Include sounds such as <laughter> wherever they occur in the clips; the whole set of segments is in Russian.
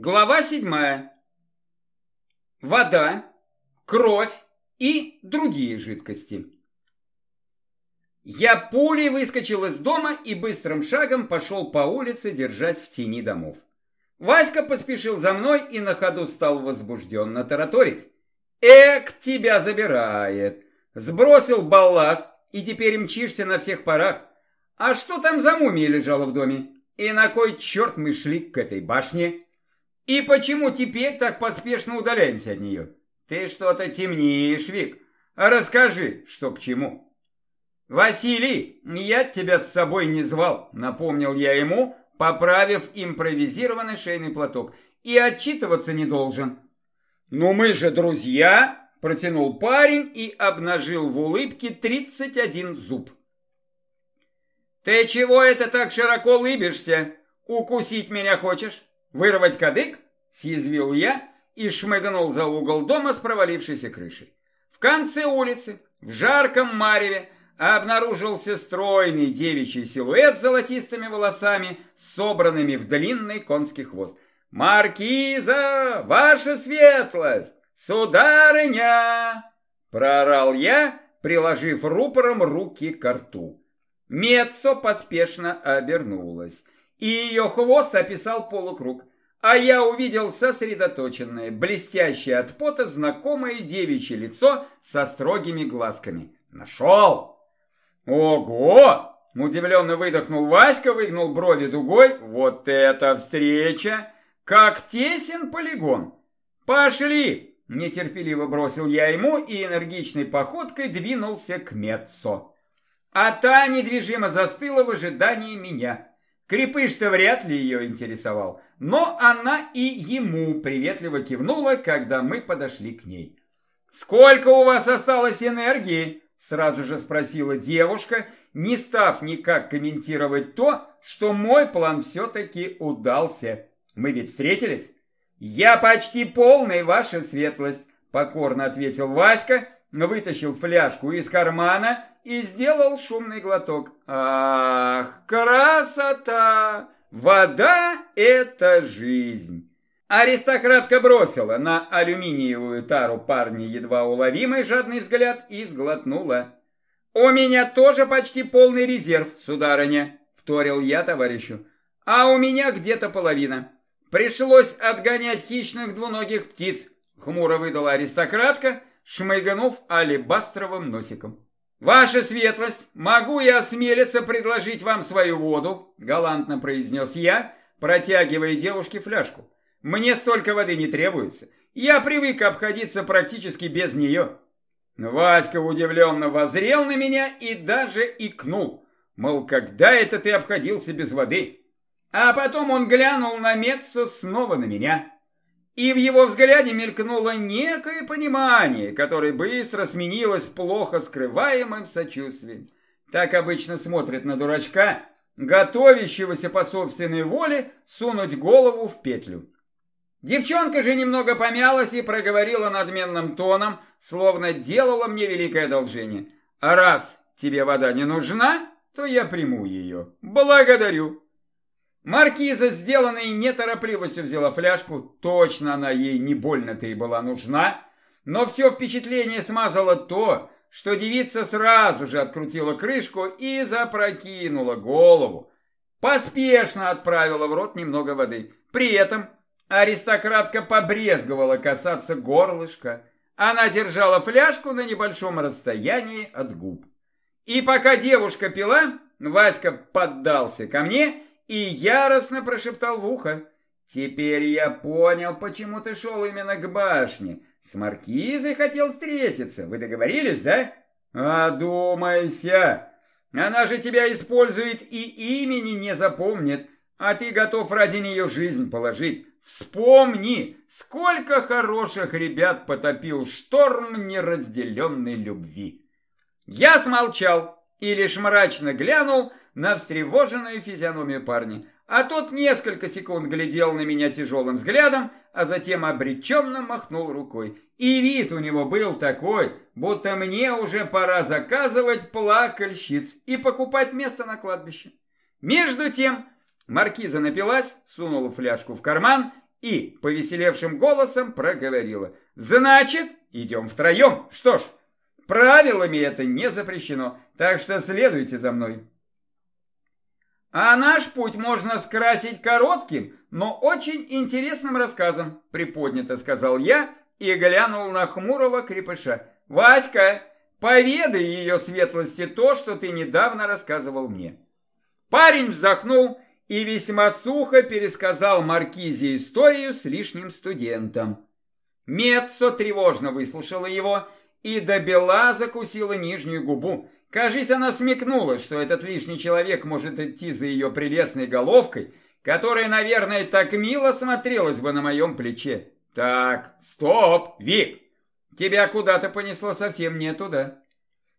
Глава седьмая. Вода, кровь и другие жидкости. Я пулей выскочил из дома и быстрым шагом пошел по улице, держась в тени домов. Васька поспешил за мной и на ходу стал возбужденно тараторить. «Эк, тебя забирает! Сбросил балласт и теперь мчишься на всех парах. А что там за мумия лежала в доме? И на кой черт мы шли к этой башне?» И почему теперь так поспешно удаляемся от нее? Ты что-то темнеешь, Вик. Расскажи, что к чему. Василий, я тебя с собой не звал, напомнил я ему, поправив импровизированный шейный платок. И отчитываться не должен. Ну мы же друзья, протянул парень и обнажил в улыбке 31 зуб. Ты чего это так широко улыбишься? Укусить меня хочешь? «Вырвать кадык?» – съязвил я и шмыгнул за угол дома с провалившейся крышей. В конце улицы, в жарком мареве, обнаружился стройный девичий силуэт с золотистыми волосами, собранными в длинный конский хвост. «Маркиза, ваша светлость! Сударыня!» – проорал я, приложив рупором руки к рту. Мецо поспешно обернулась и ее хвост описал полукруг, а я увидел сосредоточенное, блестящее от пота знакомое девичье лицо со строгими глазками. Нашел! Ого! Удивленно выдохнул Васька, выгнул брови дугой. Вот это встреча! Как тесен полигон! Пошли! Нетерпеливо бросил я ему и энергичной походкой двинулся к Меццо. А та недвижимо застыла в ожидании меня. Крепыш-то вряд ли ее интересовал, но она и ему приветливо кивнула, когда мы подошли к ней. «Сколько у вас осталось энергии?» Сразу же спросила девушка, не став никак комментировать то, что мой план все-таки удался. «Мы ведь встретились?» «Я почти полный, ваша светлость», покорно ответил Васька, вытащил фляжку из кармана и сделал шумный глоток. Ах, красота! Вода – это жизнь! Аристократка бросила на алюминиевую тару парня едва уловимый жадный взгляд и сглотнула. «У меня тоже почти полный резерв, сударыня», – вторил я товарищу. «А у меня где-то половина. Пришлось отгонять хищных двуногих птиц», – хмуро выдала аристократка, шмыганув алебастровым носиком. «Ваша светлость, могу я осмелиться предложить вам свою воду?» – галантно произнес я, протягивая девушке фляжку. «Мне столько воды не требуется. Я привык обходиться практически без нее». Васька удивленно возрел на меня и даже икнул. Мол, когда это ты обходился без воды? А потом он глянул на Меццо снова на меня. И в его взгляде мелькнуло некое понимание, которое быстро сменилось плохо скрываемым сочувствием. Так обычно смотрят на дурачка, готовящегося по собственной воле сунуть голову в петлю. Девчонка же немного помялась и проговорила надменным тоном, словно делала мне великое одолжение. «А раз тебе вода не нужна, то я приму ее. Благодарю». Маркиза, сделанной неторопливостью, взяла фляжку. Точно она ей не больно-то и была нужна. Но все впечатление смазало то, что девица сразу же открутила крышку и запрокинула голову. Поспешно отправила в рот немного воды. При этом аристократка побрезговала касаться горлышка. Она держала фляжку на небольшом расстоянии от губ. И пока девушка пила, Васька поддался ко мне и яростно прошептал в ухо. «Теперь я понял, почему ты шел именно к башне. С маркизой хотел встретиться. Вы договорились, да?» «Одумайся! Она же тебя использует и имени не запомнит, а ты готов ради нее жизнь положить. Вспомни, сколько хороших ребят потопил шторм неразделенной любви!» Я смолчал и лишь мрачно глянул на встревоженную физиономию парня. А тот несколько секунд глядел на меня тяжелым взглядом, а затем обреченно махнул рукой. И вид у него был такой, будто мне уже пора заказывать плакальщиц и покупать место на кладбище. Между тем маркиза напилась, сунула фляжку в карман и повеселевшим голосом проговорила. «Значит, идем втроем. Что ж, правилами это не запрещено, так что следуйте за мной». А наш путь можно скрасить коротким, но очень интересным рассказом, приподнято сказал я и глянул на хмурого крепыша. Васька, поведай ее светлости то, что ты недавно рассказывал мне. Парень вздохнул и весьма сухо пересказал Маркизе историю с лишним студентом. Меццо тревожно выслушала его и до бела закусила нижнюю губу. Кажись, она смекнула, что этот лишний человек может идти за ее прелестной головкой, которая, наверное, так мило смотрелась бы на моем плече. Так, стоп, Вик, тебя куда-то понесло совсем не туда.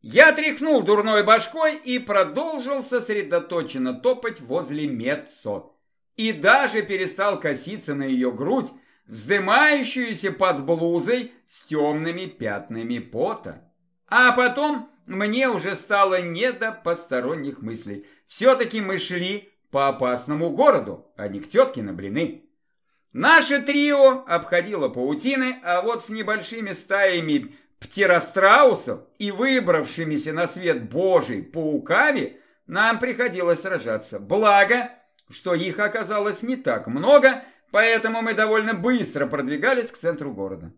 Я тряхнул дурной башкой и продолжил сосредоточенно топать возле Меццо. И даже перестал коситься на ее грудь, вздымающуюся под блузой с темными пятнами пота. А потом мне уже стало не до посторонних мыслей. Все-таки мы шли по опасному городу, а не к тетке на блины. Наше трио обходило паутины, а вот с небольшими стаями птеростраусов и выбравшимися на свет божий пауками нам приходилось сражаться. Благо, что их оказалось не так много, поэтому мы довольно быстро продвигались к центру города.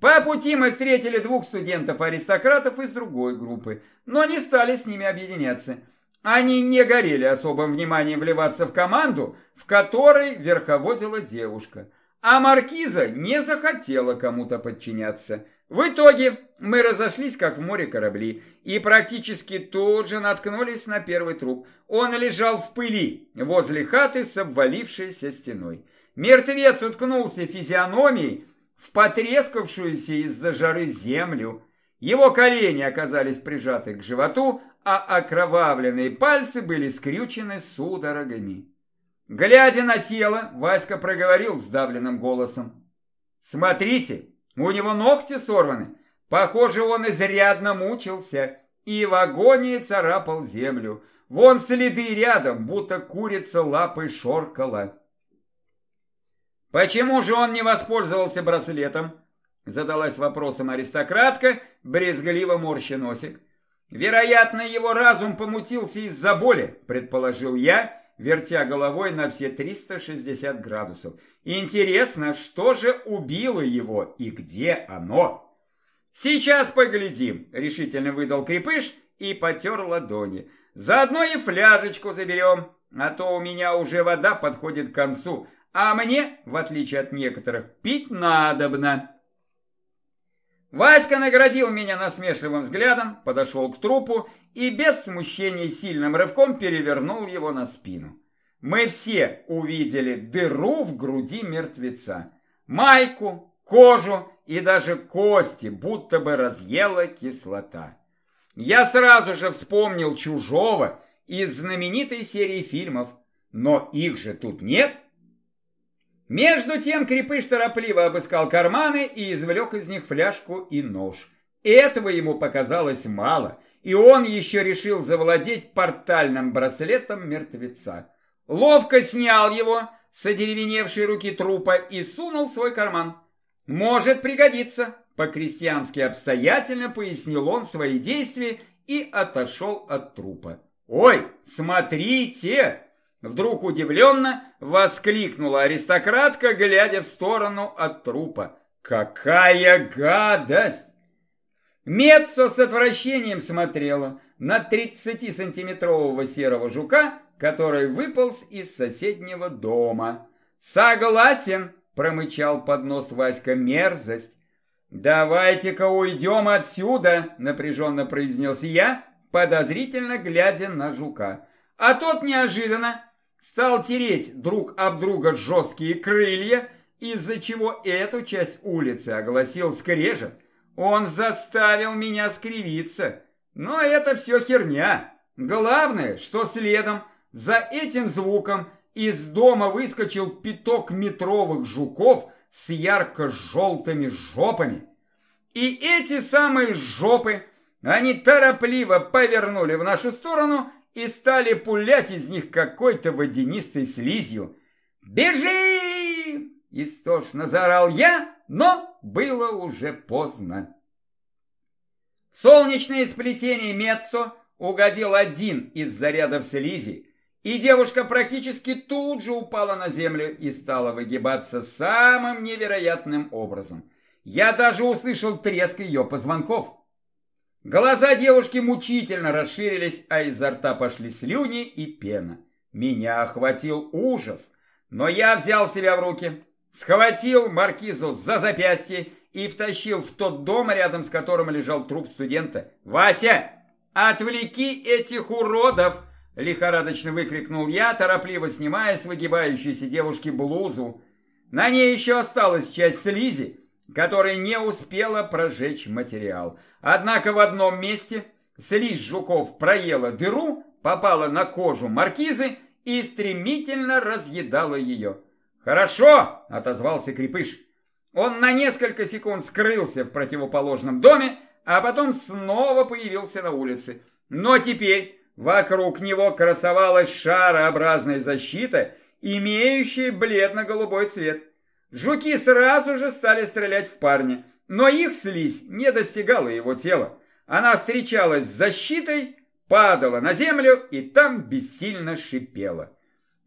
По пути мы встретили двух студентов-аристократов из другой группы, но не стали с ними объединяться. Они не горели особым вниманием вливаться в команду, в которой верховодила девушка. А маркиза не захотела кому-то подчиняться – в итоге мы разошлись, как в море корабли, и практически тут же наткнулись на первый труп. Он лежал в пыли возле хаты с обвалившейся стеной. Мертвец уткнулся физиономией в потрескавшуюся из-за жары землю. Его колени оказались прижаты к животу, а окровавленные пальцы были скрючены судорогами. Глядя на тело, Васька проговорил сдавленным голосом. «Смотрите, у него ногти сорваны. Похоже, он изрядно мучился и в агонии царапал землю. Вон следы рядом, будто курица лапой шоркала. «Почему же он не воспользовался браслетом?» Задалась вопросом аристократка, брезгливо морща носик. «Вероятно, его разум помутился из-за боли», предположил я, вертя головой на все 360 градусов. Интересно, что же убило его и где оно? Сейчас поглядим, решительно выдал крепыш и потер ладони. Заодно и фляжечку заберем, а то у меня уже вода подходит к концу, а мне, в отличие от некоторых, пить надобно. Васька наградил меня насмешливым взглядом, подошел к трупу и без смущения сильным рывком перевернул его на спину. Мы все увидели дыру в груди мертвеца, майку, кожу и даже кости, будто бы разъела кислота. Я сразу же вспомнил «Чужого» из знаменитой серии фильмов, но их же тут нет – между тем крепыш торопливо обыскал карманы и извлек из них фляжку и нож. Этого ему показалось мало, и он еще решил завладеть портальным браслетом мертвеца. Ловко снял его с одеревеневшей руки трупа и сунул в свой карман. «Может пригодиться», – по-крестьянски обстоятельно пояснил он свои действия и отошел от трупа. «Ой, смотрите!» Вдруг удивленно воскликнула аристократка, глядя в сторону от трупа. «Какая гадость!» Меццо с отвращением смотрела на 30-сантиметрового серого жука, который выполз из соседнего дома. «Согласен!» – промычал под нос Васька мерзость. «Давайте-ка уйдем отсюда!» – напряженно произнес я, подозрительно глядя на жука. А тот неожиданно стал тереть друг об друга жесткие крылья, из-за чего эту часть улицы огласил скрежет. Он заставил меня скривиться. Но это все херня. Главное, что следом за этим звуком из дома выскочил пяток метровых жуков с ярко-желтыми жопами. И эти самые жопы они торопливо повернули в нашу сторону и стали пулять из них какой-то водянистой слизью. «Бежи!» Истошно заорал я, но было уже поздно. В солнечное сплетение Меццо угодил один из зарядов слизи, и девушка практически тут же упала на землю и стала выгибаться самым невероятным образом. Я даже услышал треск ее позвонков. Глаза девушки мучительно расширились, а изо рта пошли слюни и пена. Меня охватил ужас, но я взял себя в руки, схватил маркизу за запястье и втащил в тот дом, рядом с которым лежал труп студента. «Вася, отвлеки этих уродов!» Лихорадочно выкрикнул я, торопливо снимая с выгибающейся девушки блузу. На ней еще осталась часть слизи, которая не успела прожечь материал. Однако в одном месте слизь жуков проела дыру, попала на кожу маркизы и стремительно разъедала ее. «Хорошо!» – отозвался Крепыш. Он на несколько секунд скрылся в противоположном доме, а потом снова появился на улице. Но теперь вокруг него красовалась шарообразная защита, имеющая бледно-голубой цвет. Жуки сразу же стали стрелять в парня, но их слизь не достигала его тела. Она встречалась с защитой, падала на землю и там бессильно шипела.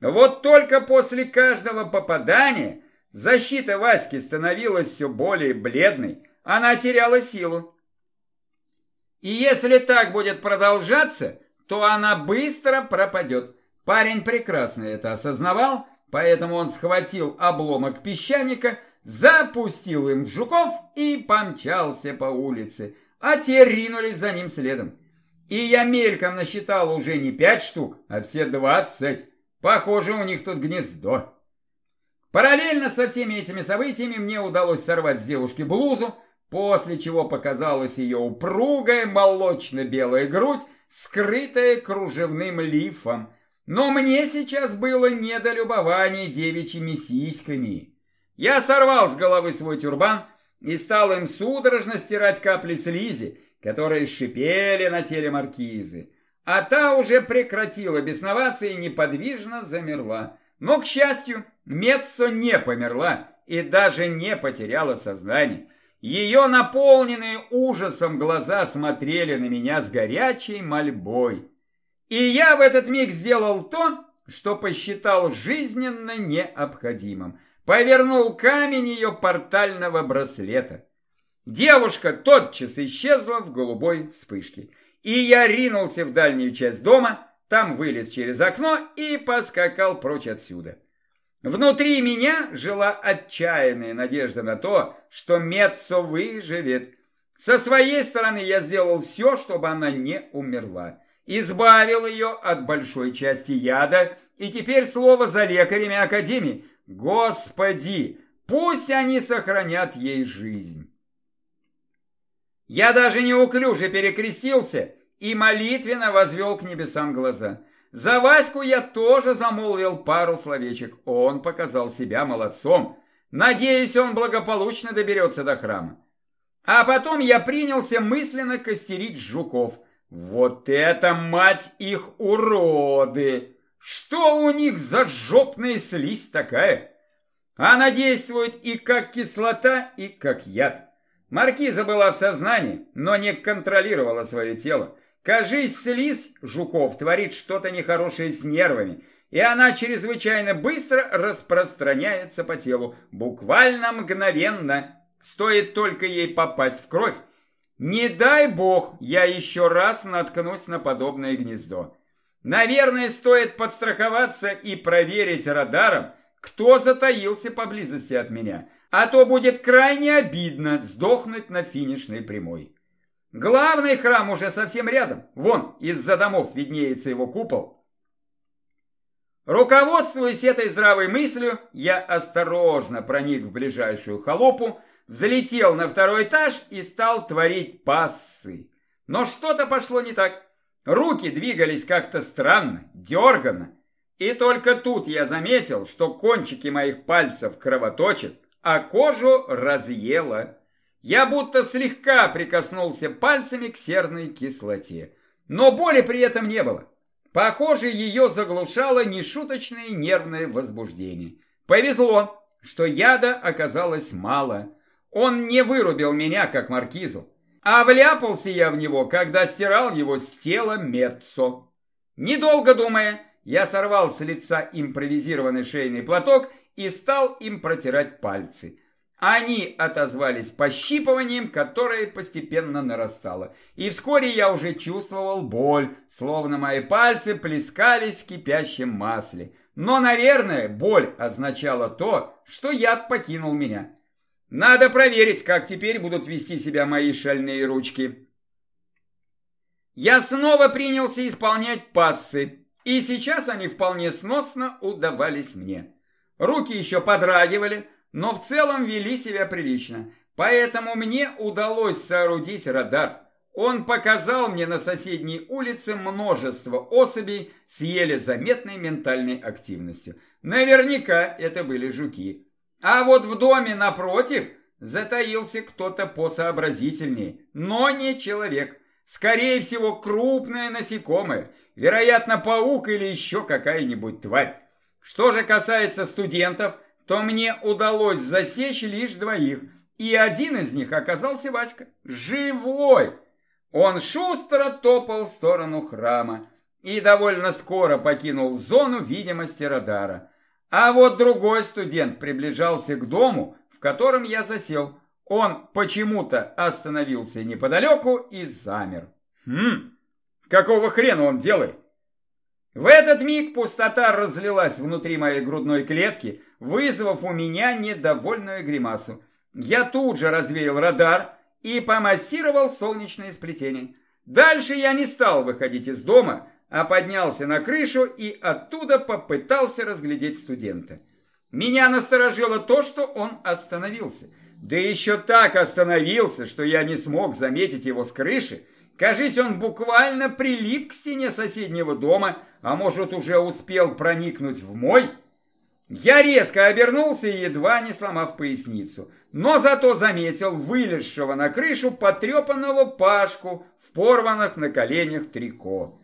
Вот только после каждого попадания защита Васьки становилась все более бледной, она теряла силу. И если так будет продолжаться, то она быстро пропадет. Парень прекрасно это осознавал, Поэтому он схватил обломок песчаника, запустил им жуков и помчался по улице, а те ринулись за ним следом. И я мельком насчитал уже не пять штук, а все двадцать. Похоже, у них тут гнездо. Параллельно со всеми этими событиями мне удалось сорвать с девушки блузу, после чего показалась ее упругая молочно-белая грудь, скрытая кружевным лифом. Но мне сейчас было не до любования девичьими сиськами. Я сорвал с головы свой тюрбан и стал им судорожно стирать капли слизи, которые шипели на теле маркизы. А та уже прекратила бесноваться и неподвижно замерла. Но, к счастью, Меццо не померла и даже не потеряла сознание. Ее наполненные ужасом глаза смотрели на меня с горячей мольбой. И я в этот миг сделал то, что посчитал жизненно необходимым. Повернул камень ее портального браслета. Девушка тотчас исчезла в голубой вспышке. И я ринулся в дальнюю часть дома, там вылез через окно и поскакал прочь отсюда. Внутри меня жила отчаянная надежда на то, что Меццо выживет. Со своей стороны я сделал все, чтобы она не умерла избавил ее от большой части яда, и теперь слово за лекарями Академии. Господи, пусть они сохранят ей жизнь. Я даже неуклюже перекрестился и молитвенно возвел к небесам глаза. За Ваську я тоже замолвил пару словечек. Он показал себя молодцом. Надеюсь, он благополучно доберется до храма. А потом я принялся мысленно костерить жуков – вот это, мать их, уроды! Что у них за жопная слизь такая? Она действует и как кислота, и как яд. Маркиза была в сознании, но не контролировала свое тело. Кажись, слизь жуков творит что-то нехорошее с нервами, и она чрезвычайно быстро распространяется по телу, буквально мгновенно. Стоит только ей попасть в кровь, не дай бог, я еще раз наткнусь на подобное гнездо. Наверное, стоит подстраховаться и проверить радаром, кто затаился поблизости от меня, а то будет крайне обидно сдохнуть на финишной прямой. Главный храм уже совсем рядом, вон, из-за домов виднеется его купол. Руководствуясь этой здравой мыслью, я осторожно проник в ближайшую халупу, взлетел на второй этаж и стал творить пассы. Но что-то пошло не так. Руки двигались как-то странно, дерганно. И только тут я заметил, что кончики моих пальцев кровоточат, а кожу разъело. Я будто слегка прикоснулся пальцами к серной кислоте. Но боли при этом не было. Похоже, ее заглушало нешуточное нервное возбуждение. Повезло, что яда оказалось мало. Он не вырубил меня, как маркизу. А вляпался я в него, когда стирал его с тела Меццо. Недолго думая, я сорвал с лица импровизированный шейный платок и стал им протирать пальцы. Они отозвались пощипыванием, которое постепенно нарастало. И вскоре я уже чувствовал боль, словно мои пальцы плескались в кипящем масле. Но, наверное, боль означала то, что яд покинул меня. Надо проверить, как теперь будут вести себя мои шальные ручки. Я снова принялся исполнять пассы, и сейчас они вполне сносно удавались мне. Руки еще подрагивали, но в целом вели себя прилично, поэтому мне удалось соорудить радар. Он показал мне на соседней улице множество особей с еле заметной ментальной активностью. Наверняка это были жуки. А вот в доме напротив затаился кто-то посообразительнее, но не человек. Скорее всего, крупное насекомое, вероятно, паук или еще какая-нибудь тварь. Что же касается студентов, то мне удалось засечь лишь двоих, и один из них оказался Васька. Живой! Он шустро топал в сторону храма и довольно скоро покинул зону видимости радара. А вот другой студент приближался к дому, в котором я засел. Он почему-то остановился неподалеку и замер. Хм, какого хрена он делает? В этот миг пустота разлилась внутри моей грудной клетки, вызвав у меня недовольную гримасу. Я тут же развеял радар и помассировал солнечное сплетение. Дальше я не стал выходить из дома, а поднялся на крышу и оттуда попытался разглядеть студента. Меня насторожило то, что он остановился. Да еще так остановился, что я не смог заметить его с крыши. Кажись, он буквально прилип к стене соседнего дома, а может уже успел проникнуть в мой. Я резко обернулся, едва не сломав поясницу, но зато заметил вылезшего на крышу потрепанного Пашку в порванных на коленях трико.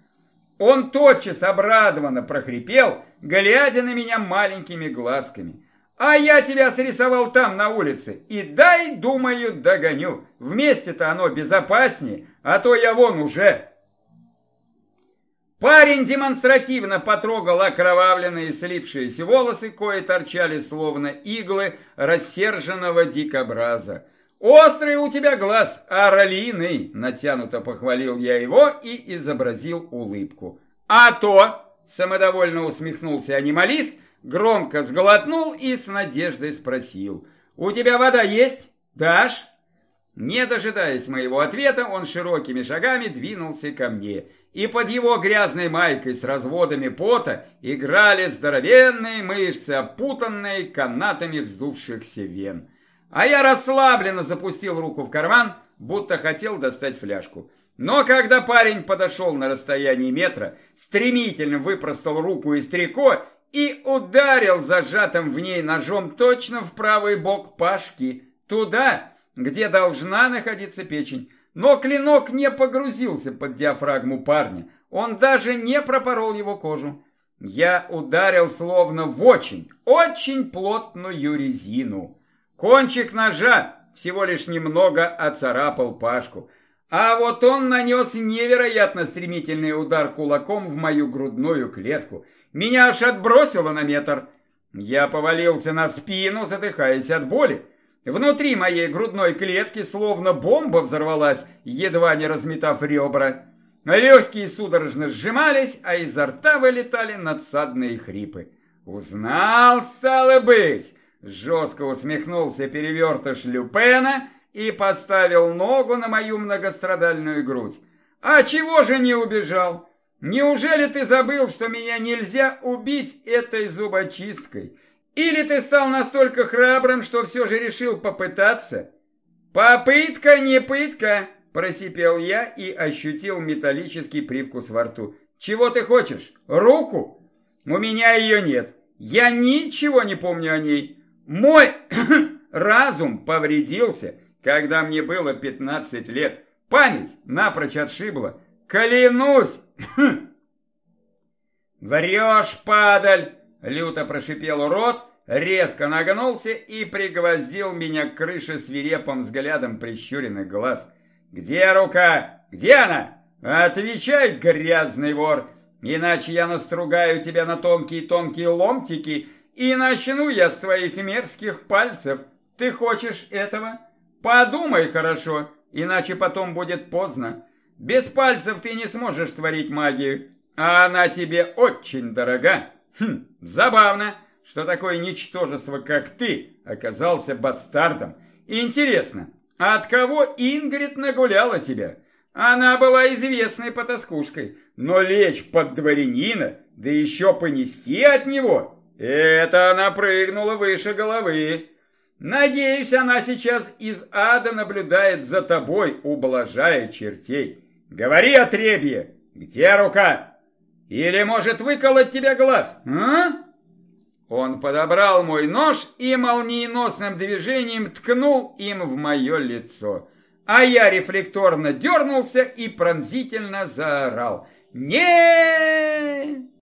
Он тотчас обрадованно прохрипел, глядя на меня маленькими глазками. «А я тебя срисовал там, на улице, и дай, думаю, догоню. Вместе-то оно безопаснее, а то я вон уже...» Парень демонстративно потрогал окровавленные слипшиеся волосы, кои торчали словно иглы рассерженного дикобраза. «Острый у тебя глаз, орлиный!» Натянуто похвалил я его и изобразил улыбку. «А то!» Самодовольно усмехнулся анималист, громко сглотнул и с надеждой спросил. «У тебя вода есть? Дашь?» Не дожидаясь моего ответа, он широкими шагами двинулся ко мне, и под его грязной майкой с разводами пота играли здоровенные мышцы, опутанные канатами вздувшихся вен. А я расслабленно запустил руку в карман, будто хотел достать фляжку. Но когда парень подошел на расстоянии метра, стремительно выпростал руку из трико и ударил зажатым в ней ножом точно в правый бок Пашки, туда, где должна находиться печень. Но клинок не погрузился под диафрагму парня, он даже не пропорол его кожу. Я ударил словно в очень, очень плотную резину. Кончик ножа всего лишь немного оцарапал Пашку, а вот он нанес невероятно стремительный удар кулаком в мою грудную клетку. Меня аж отбросило на метр. Я повалился на спину, задыхаясь от боли. Внутри моей грудной клетки словно бомба взорвалась, едва не разметав ребра. Легкие судорожно сжимались, а изо рта вылетали надсадные хрипы. «Узнал, стало быть!» Жестко усмехнулся перевертыш Люпена и поставил ногу на мою многострадальную грудь. «А чего же не убежал? Неужели ты забыл, что меня нельзя убить этой зубочисткой? Или ты стал настолько храбрым, что все же решил попытаться?» «Попытка не пытка!» – просипел я и ощутил металлический привкус во рту. «Чего ты хочешь? Руку? У меня ее нет. Я ничего не помню о ней. Мой <coughs> разум повредился, когда мне было 15 лет. Память напрочь отшибла. Клянусь! <coughs> Врешь, падаль! Люто прошипел урод, резко нагнулся и пригвоздил меня к крыше свирепым взглядом прищуренных глаз. «Где рука? Где она? Отвечай, грязный вор, иначе я настругаю тебя на тонкие-тонкие ломтики и начну я с твоих мерзких пальцев. Ты хочешь этого? Подумай хорошо, иначе потом будет поздно. Без пальцев ты не сможешь творить магию, а она тебе очень дорога. Хм, забавно, что такое ничтожество, как ты, оказался бастардом. Интересно, от кого Ингрид нагуляла тебя? Она была известной потаскушкой, но лечь под дворянина, да еще понести от него, это она прыгнула выше головы. Надеюсь, она сейчас из ада наблюдает за тобой, ублажая чертей. Говори, отребье, где рука? Или может выколоть тебе глаз, а? Он подобрал мой нож и молниеносным движением ткнул им в мое лицо. А я рефлекторно дернулся и пронзительно заорал. «Нет!»